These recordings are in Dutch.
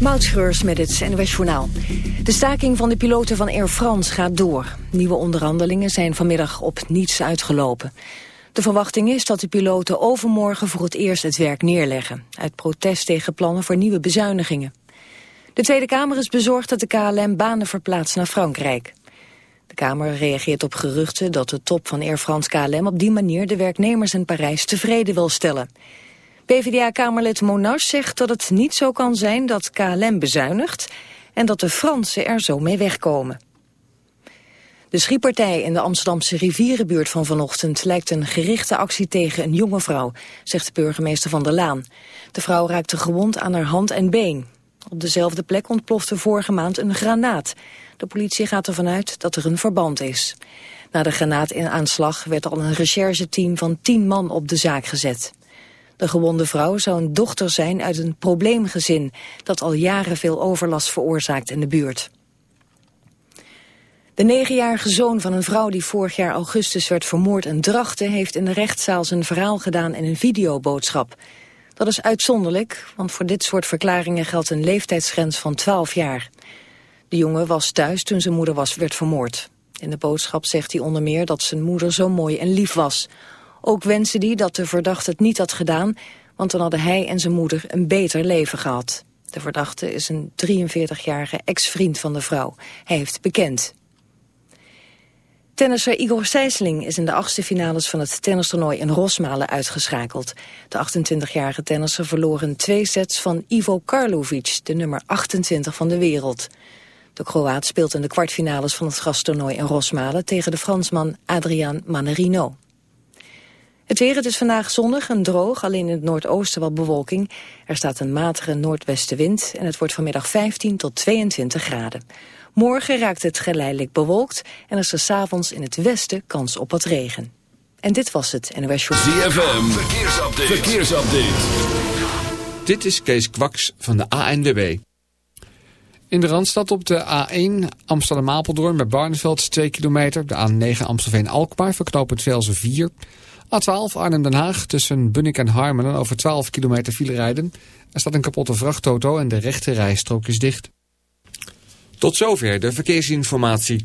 Moutschreurs met het NWS Journaal. De staking van de piloten van Air France gaat door. Nieuwe onderhandelingen zijn vanmiddag op niets uitgelopen. De verwachting is dat de piloten overmorgen voor het eerst het werk neerleggen... uit protest tegen plannen voor nieuwe bezuinigingen. De Tweede Kamer is bezorgd dat de KLM banen verplaatst naar Frankrijk. De Kamer reageert op geruchten dat de top van Air France KLM... op die manier de werknemers in Parijs tevreden wil stellen... PvdA-kamerlid Monas zegt dat het niet zo kan zijn dat KLM bezuinigt en dat de Fransen er zo mee wegkomen. De schietpartij in de Amsterdamse rivierenbuurt van vanochtend lijkt een gerichte actie tegen een jonge vrouw, zegt de burgemeester van der Laan. De vrouw raakte gewond aan haar hand en been. Op dezelfde plek ontplofte vorige maand een granaat. De politie gaat ervan uit dat er een verband is. Na de granaataanslag werd al een rechercheteam van tien man op de zaak gezet. De gewonde vrouw zou een dochter zijn uit een probleemgezin... dat al jaren veel overlast veroorzaakt in de buurt. De negenjarige zoon van een vrouw die vorig jaar augustus werd vermoord en Drachten... heeft in de rechtszaal zijn verhaal gedaan in een videoboodschap. Dat is uitzonderlijk, want voor dit soort verklaringen geldt een leeftijdsgrens van 12 jaar. De jongen was thuis toen zijn moeder was, werd vermoord. In de boodschap zegt hij onder meer dat zijn moeder zo mooi en lief was... Ook wensen hij dat de verdachte het niet had gedaan, want dan hadden hij en zijn moeder een beter leven gehad. De verdachte is een 43-jarige ex-vriend van de vrouw. Hij heeft bekend. Tennisser Igor Sijsling is in de achtste finales van het tennistoernooi in Rosmalen uitgeschakeld. De 28-jarige tennisser verloor in twee sets van Ivo Karlovic, de nummer 28 van de wereld. De Kroaat speelt in de kwartfinales van het gasttoernooi in Rosmalen tegen de Fransman Adrian Manerino. Het weer, het is vandaag zonnig en droog, alleen in het noordoosten wat bewolking. Er staat een matige noordwestenwind en het wordt vanmiddag 15 tot 22 graden. Morgen raakt het geleidelijk bewolkt en is er s'avonds in het westen kans op wat regen. En dit was het NOS Show. ZFM, verkeersupdate. verkeersupdate. Dit is Kees Kwaks van de ANWB. In de Randstad op de A1 Amsterdam-Apeldoorn bij Barneveld 2 kilometer. De A9 Amstelveen-Alkmaar verknopend Velzen 4 A12 Arnhem-Den Haag tussen Bunnik en Harmelen over 12 kilometer file rijden. Er staat een kapotte vrachtauto en de rechte rijstrook is dicht. Tot zover de verkeersinformatie.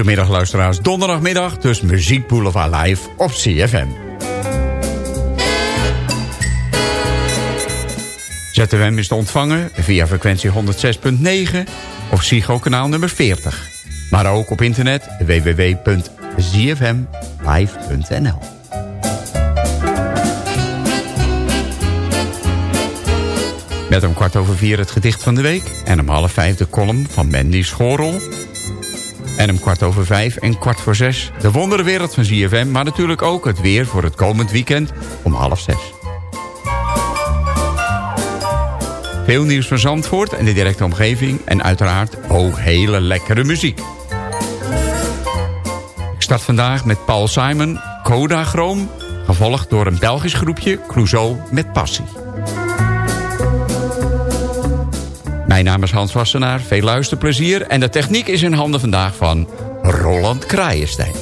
Goedemiddag luisteraars, donderdagmiddag, dus Muziek Boulevard Live op CFM. ZFM is te ontvangen via frequentie 106.9 of Psycho kanaal nummer 40. Maar ook op internet www.zfmlive.nl Met om kwart over vier het gedicht van de week. En om half vijf de column van Mandy Schorel. En om kwart over vijf en kwart voor zes de wonderenwereld van ZFM. Maar natuurlijk ook het weer voor het komend weekend om half zes. Veel nieuws van Zandvoort en de directe omgeving. En uiteraard ook hele lekkere muziek. Ik start vandaag met Paul Simon, Coda Chroom. Gevolgd door een Belgisch groepje, Clouseau met Passie. Mijn naam is Hans Wassenaar, veel luisterplezier... en de techniek is in handen vandaag van Roland Kraaienstein.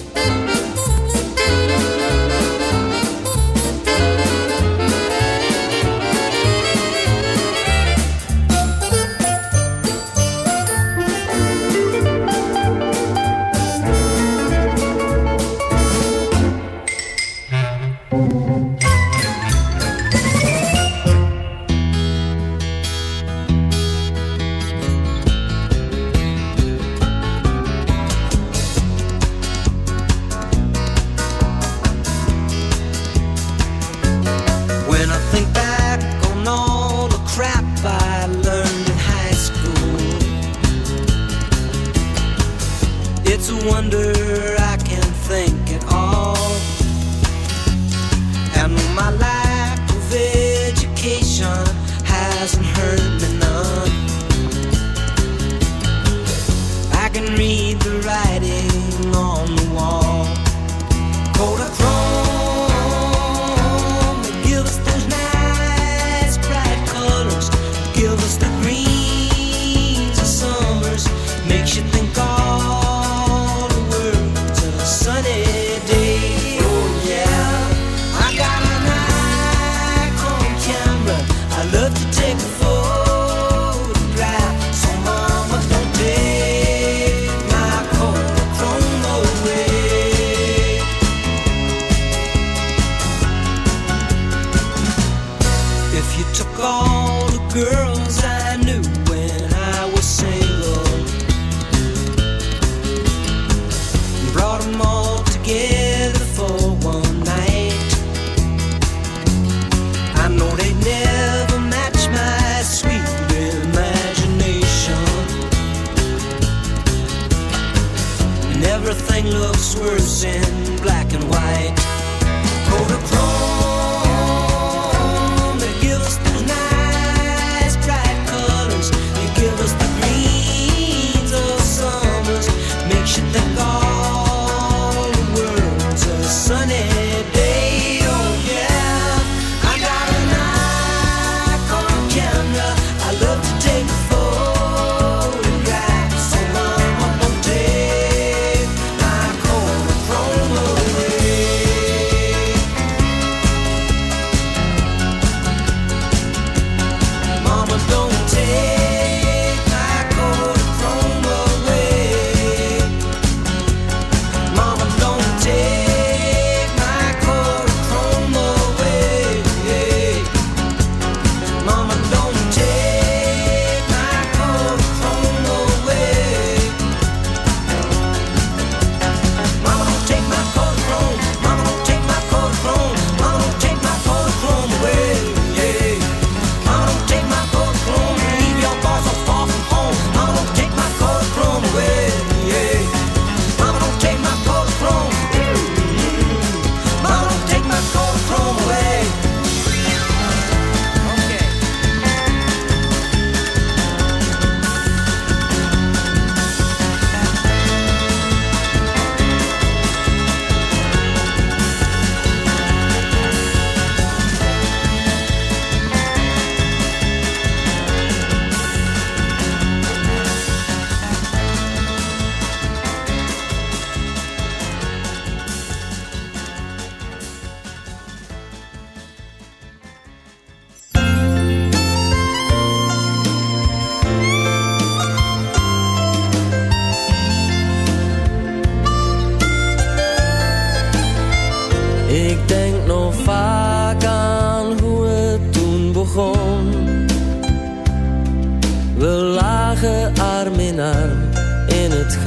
looks worse in black and white.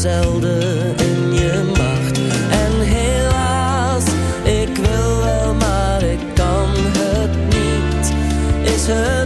zelden in je macht. En helaas, ik wil wel, maar ik kan het niet. Is het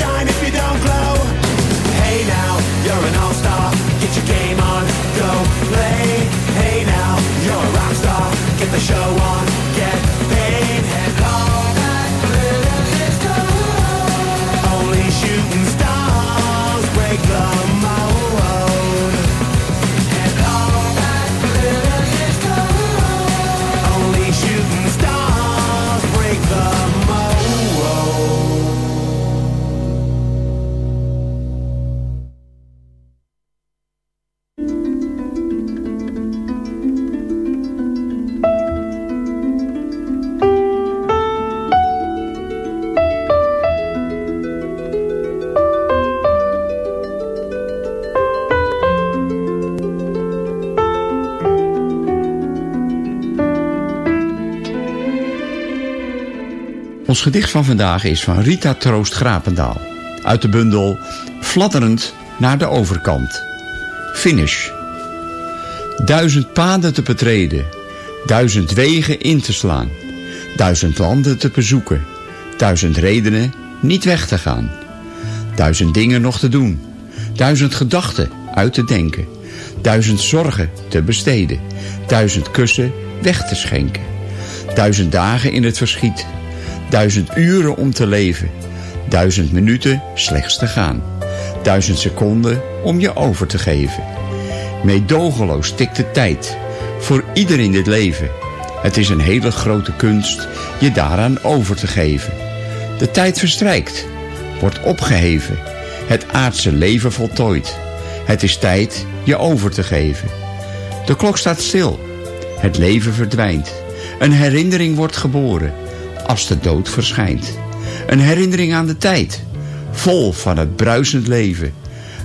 Shine if you don't glow. Hey now, you're an all-star. Ons gedicht van vandaag is van Rita Troost Grapendaal. Uit de bundel Fladderend naar de overkant. Finish. Duizend paden te betreden. Duizend wegen in te slaan. Duizend landen te bezoeken. Duizend redenen niet weg te gaan. Duizend dingen nog te doen. Duizend gedachten uit te denken. Duizend zorgen te besteden. Duizend kussen weg te schenken. Duizend dagen in het verschiet. Duizend uren om te leven. Duizend minuten slechts te gaan. Duizend seconden om je over te geven. Meedogenloos tikt de tijd. Voor ieder in dit leven. Het is een hele grote kunst je daaraan over te geven. De tijd verstrijkt. Wordt opgeheven. Het aardse leven voltooid. Het is tijd je over te geven. De klok staat stil. Het leven verdwijnt. Een herinnering wordt geboren. Als de dood verschijnt. Een herinnering aan de tijd. Vol van het bruisend leven.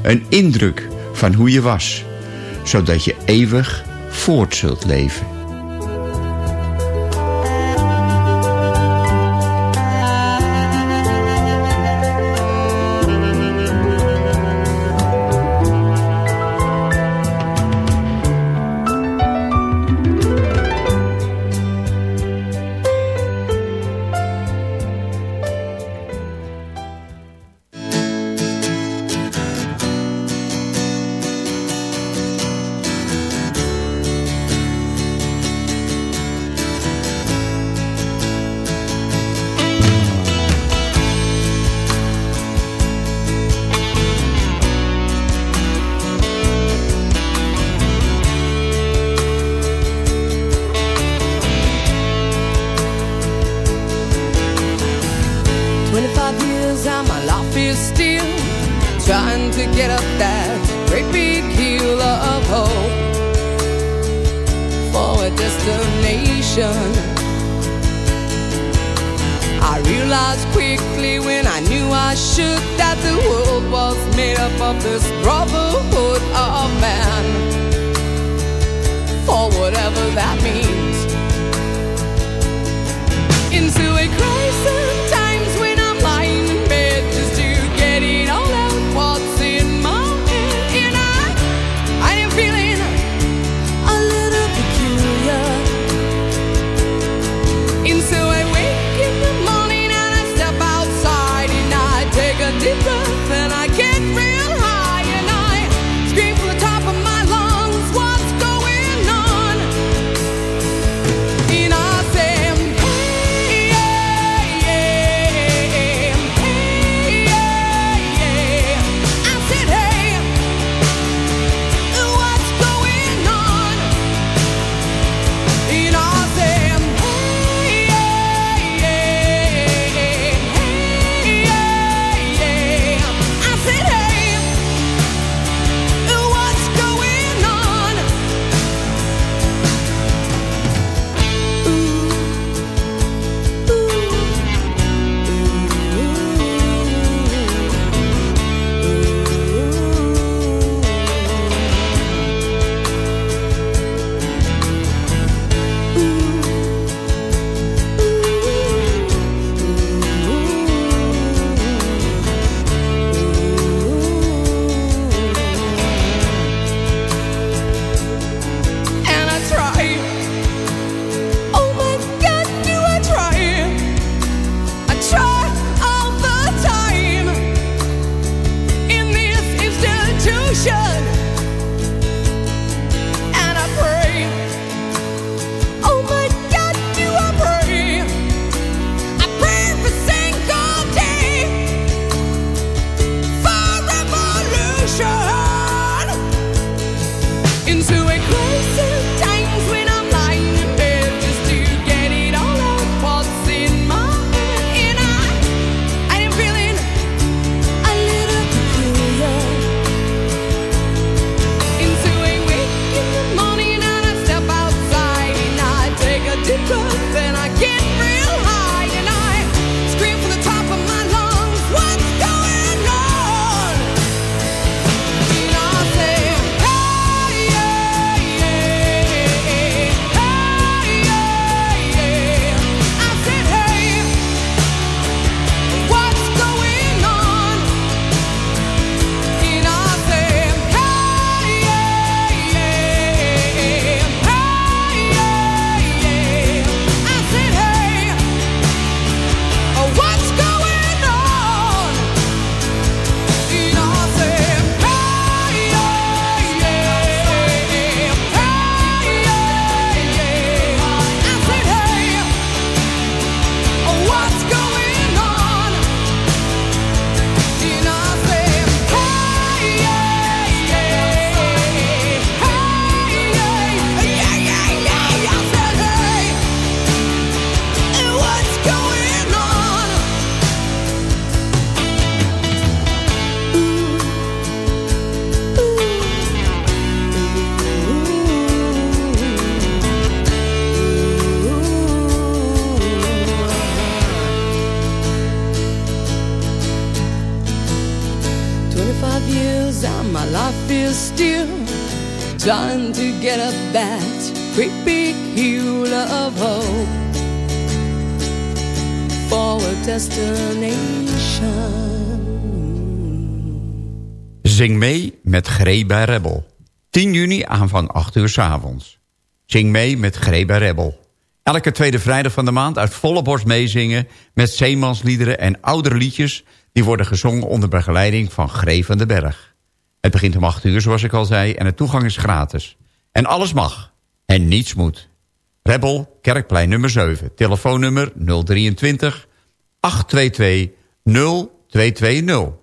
Een indruk van hoe je was. Zodat je eeuwig voort zult leven. into a crowd. Zing mee met Greba Rebel. 10 juni aanvang 8 uur s avonds. Zing mee met Greba Rebel. Elke tweede vrijdag van de maand uit volle borst meezingen... met zeemansliederen en oudere liedjes... die worden gezongen onder begeleiding van Gree van den Berg. Het begint om 8 uur, zoals ik al zei, en de toegang is gratis. En alles mag. En niets moet. Rebel, Kerkplein nummer 7. Telefoonnummer 023 822 0220.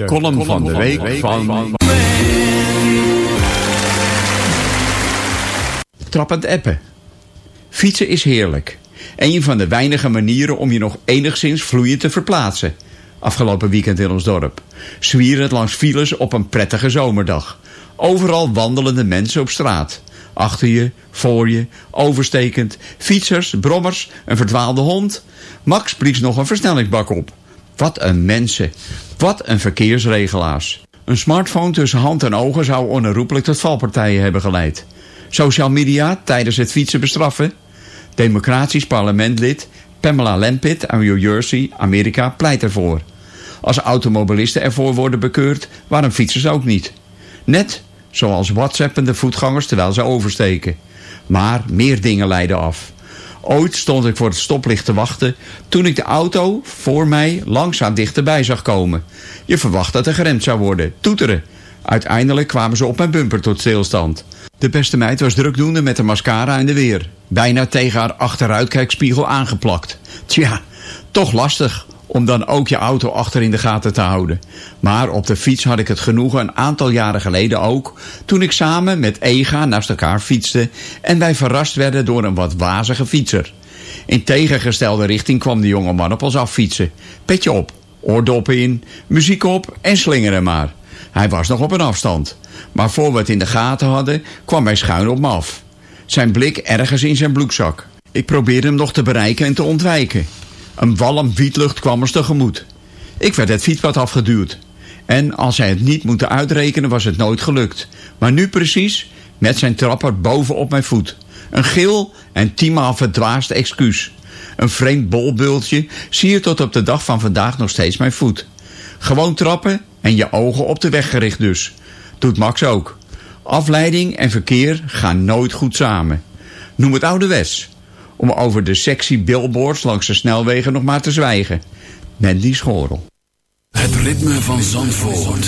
De, column, van de week van... Trappend appen. Fietsen is heerlijk. Een van de weinige manieren om je nog enigszins vloeiend te verplaatsen. Afgelopen weekend in ons dorp. Zwierend langs files op een prettige zomerdag. Overal wandelende mensen op straat. Achter je, voor je, overstekend. Fietsers, brommers, een verdwaalde hond. Max blies nog een versnellingsbak op. Wat een mensen. Wat een verkeersregelaars. Een smartphone tussen hand en ogen zou onherroepelijk tot valpartijen hebben geleid. Social media tijdens het fietsen bestraffen? Democratisch parlementlid Pamela Lampit uit New Jersey, Amerika, pleit ervoor. Als automobilisten ervoor worden bekeurd, waarom fietsers ook niet? Net zoals whatsappende voetgangers terwijl ze oversteken. Maar meer dingen leiden af. Ooit stond ik voor het stoplicht te wachten toen ik de auto voor mij langzaam dichterbij zag komen. Je verwacht dat er geremd zou worden. Toeteren. Uiteindelijk kwamen ze op mijn bumper tot stilstand. De beste meid was drukdoende met de mascara en de weer. Bijna tegen haar achteruitkijkspiegel aangeplakt. Tja, toch lastig om dan ook je auto achter in de gaten te houden. Maar op de fiets had ik het genoegen een aantal jaren geleden ook... toen ik samen met Ega naast elkaar fietste... en wij verrast werden door een wat wazige fietser. In tegengestelde richting kwam de jonge man op ons affietsen. Petje op, oordoppen in, muziek op en slingeren maar. Hij was nog op een afstand. Maar voor we het in de gaten hadden, kwam hij schuin op me af. Zijn blik ergens in zijn broekzak. Ik probeerde hem nog te bereiken en te ontwijken. Een walm wietlucht kwam ons tegemoet. Ik werd het fietspad afgeduwd. En als hij het niet moeten uitrekenen was het nooit gelukt. Maar nu precies, met zijn trapper boven op mijn voet. Een geel en tienmaal verdwaasd excuus. Een vreemd bolbultje zie je tot op de dag van vandaag nog steeds mijn voet. Gewoon trappen en je ogen op de weg gericht dus. Doet Max ook. Afleiding en verkeer gaan nooit goed samen. Noem het ouderwets. Om over de sexy billboards langs de snelwegen nog maar te zwijgen. Mandy Schorel. Het ritme van Zandvoort.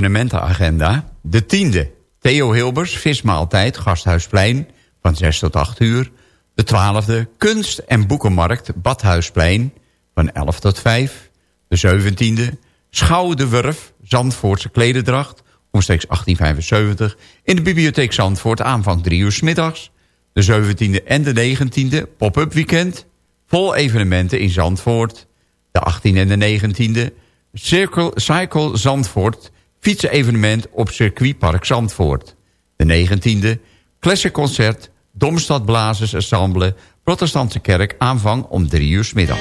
evenementenagenda. De tiende, Theo Hilbers, vismaaltijd, Gasthuisplein, van 6 tot 8 uur. De twaalfde, kunst- en boekenmarkt, Badhuisplein, van 11 tot 5. De zeventiende, Schouw de Wurf, Zandvoortse klederdracht, omstreeks 1875. In de bibliotheek Zandvoort, aanvang 3 uur s middags. De 17e en de 19e, pop-up weekend, vol evenementen in Zandvoort. De 18e en de 19e, Circle, Cycle Zandvoort fietsevenement op circuitpark Zandvoort. De 19e, klessenconcert, Domstad Blazers Ensemble, Protestantse Kerk aanvang om 3 uur middag.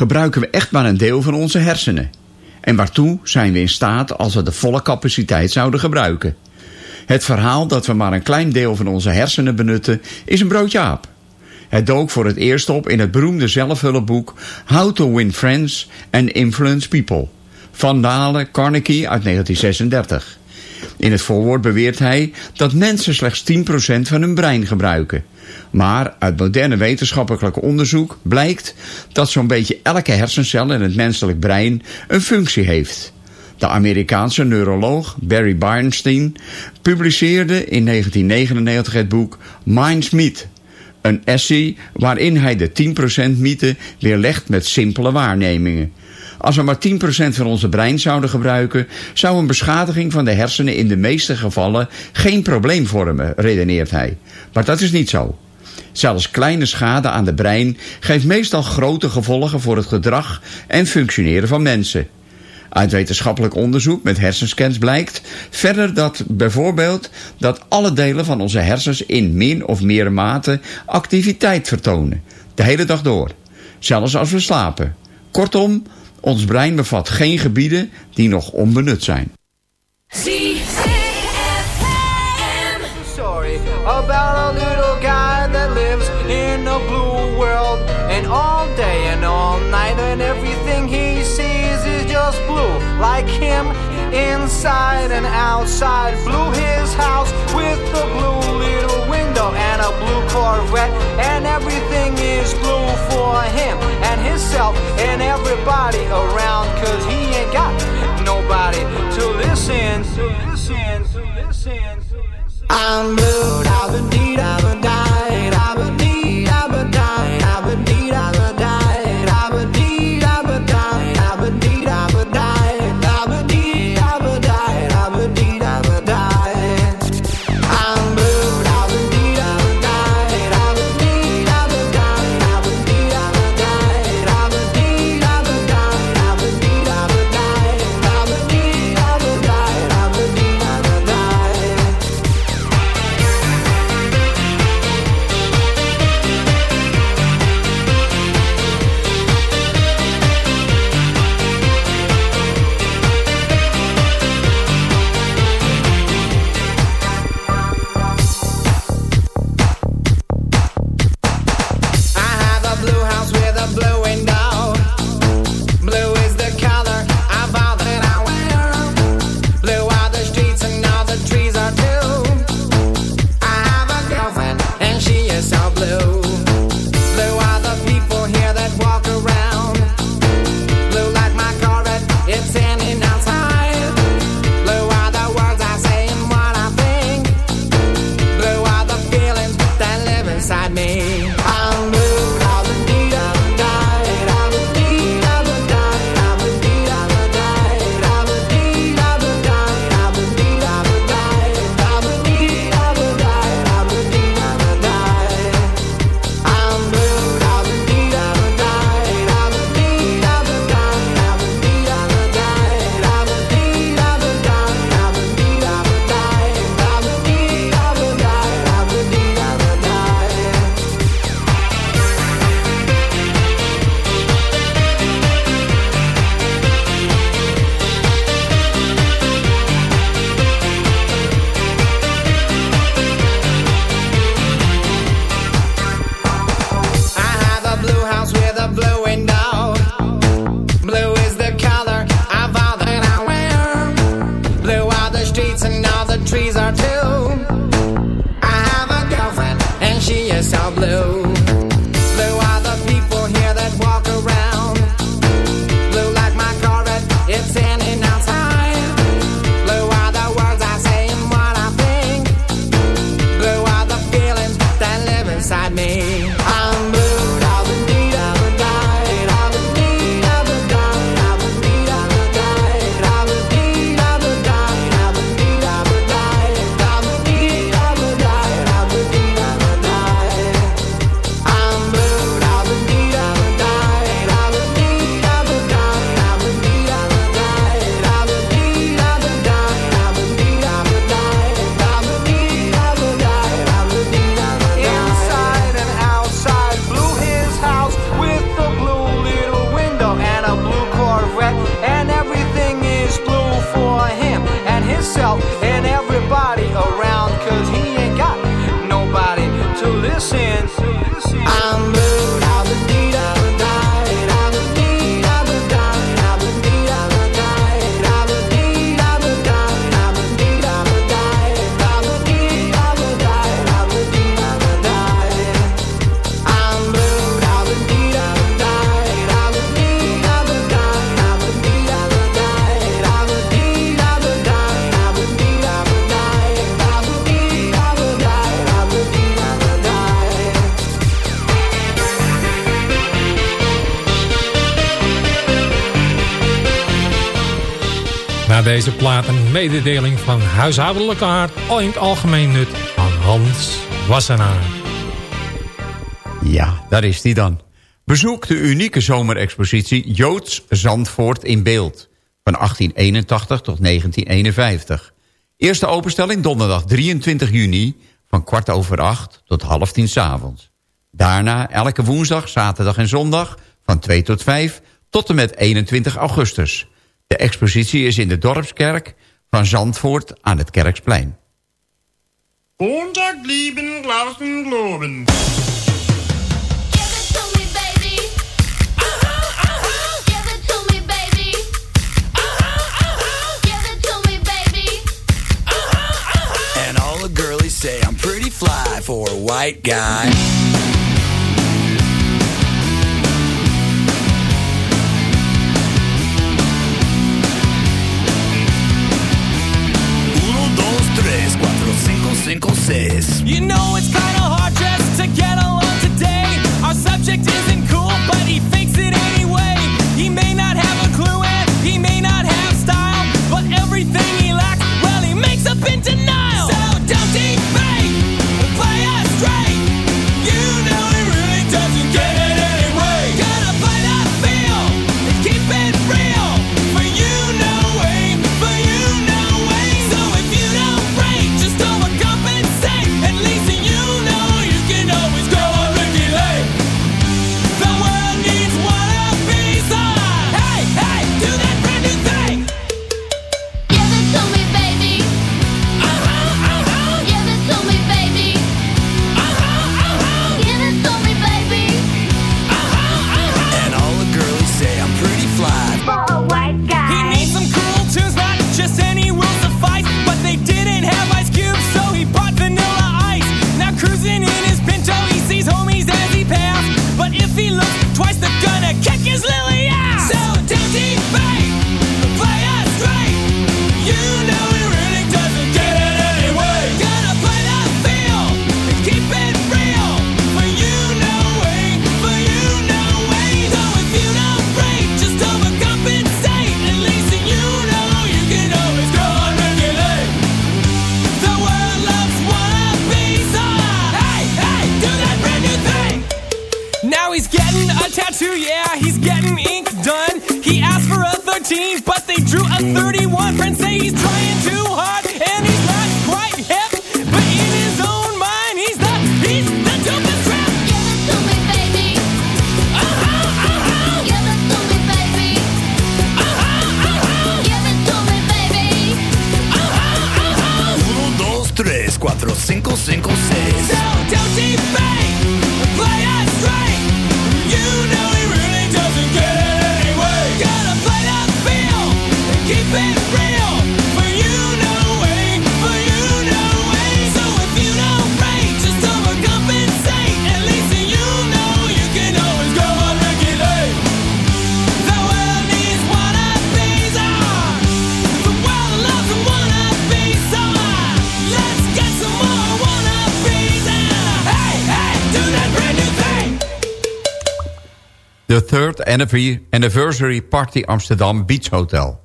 Gebruiken we echt maar een deel van onze hersenen. En waartoe zijn we in staat als we de volle capaciteit zouden gebruiken? Het verhaal dat we maar een klein deel van onze hersenen benutten is een broodje aap. Het dook voor het eerst op in het beroemde zelfhulpboek How to Win Friends and Influence People van Dale Carnegie uit 1936. In het voorwoord beweert hij dat mensen slechts 10% van hun brein gebruiken. Maar uit moderne wetenschappelijk onderzoek blijkt dat zo'n beetje elke hersencel in het menselijk brein een functie heeft. De Amerikaanse neuroloog Barry Bernstein publiceerde in 1999 het boek Minds Meet. Een essay waarin hij de 10% mythe weerlegt met simpele waarnemingen. Als we maar 10% van onze brein zouden gebruiken, zou een beschadiging van de hersenen in de meeste gevallen geen probleem vormen, redeneert hij. Maar dat is niet zo. Zelfs kleine schade aan de brein geeft meestal grote gevolgen voor het gedrag en functioneren van mensen. Uit wetenschappelijk onderzoek met hersenscans blijkt verder dat bijvoorbeeld dat alle delen van onze hersens in min of meer mate activiteit vertonen. De hele dag door. Zelfs als we slapen. Kortom, ons brein bevat geen gebieden die nog onbenut zijn. Like him, inside and outside. Blue his house with a blue little window and a blue Corvette. And everything is blue for him himself and everybody around. Cause he ain't got nobody to listen, to listen, to listen. I'm blue, Deze plaat een mededeling van huishoudelijke aard in het algemeen nut van Hans Wassenaar. Ja, daar is die dan. Bezoek de unieke zomerexpositie Joods Zandvoort in beeld van 1881 tot 1951. Eerste openstelling donderdag 23 juni van kwart over acht tot half tien s avonds. Daarna elke woensdag, zaterdag en zondag van 2 tot 5 tot en met 21 augustus. De expositie is in de Dorpskerk van Zandvoort aan het Kerksplein. And lieben, the globen. Say I'm pretty fly for a white guy. Michael says. You know it's kinda hard just to get along today. Our subject is The Third Anniversary Party Amsterdam Beach Hotel.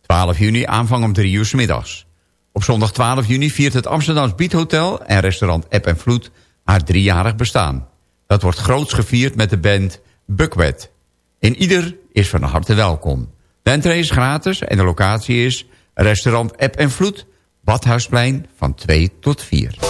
12 juni aanvang om 3 uur s middags. Op zondag 12 juni viert het Amsterdam Beach Hotel en restaurant App en Vloed haar driejarig bestaan. Dat wordt groots gevierd met de band Buckwet. In ieder is van harte welkom. De entree is gratis en de locatie is restaurant App en Vloed, Badhuisplein van 2 tot 4.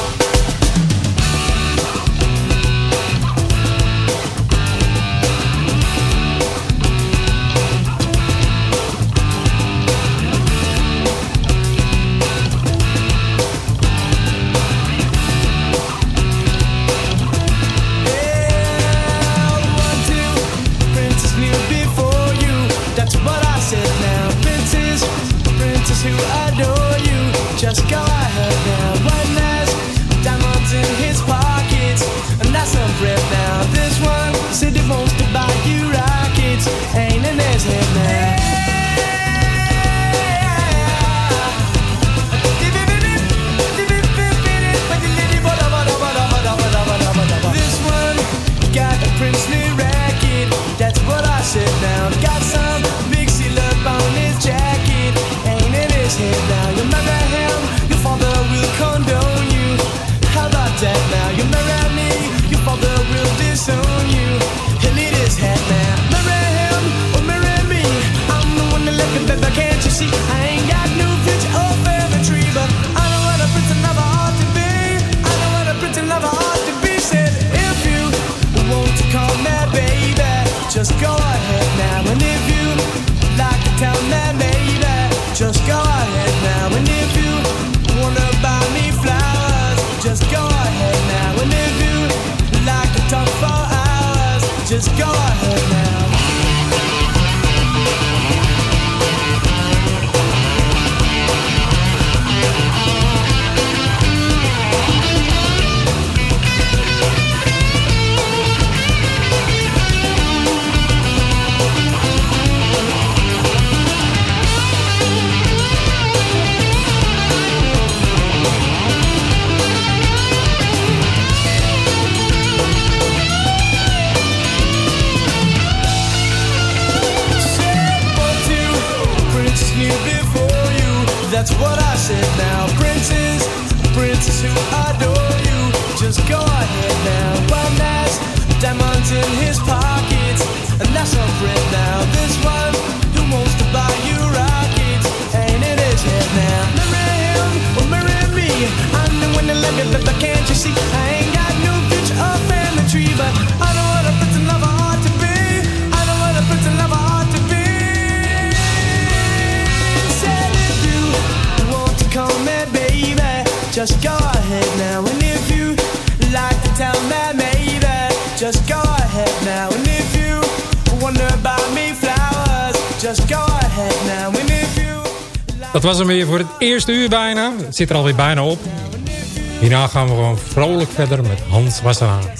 is go ahead. was hem weer voor het eerste uur bijna. Het zit er alweer bijna op. Hierna gaan we gewoon vrolijk verder met Hans Wassenaar.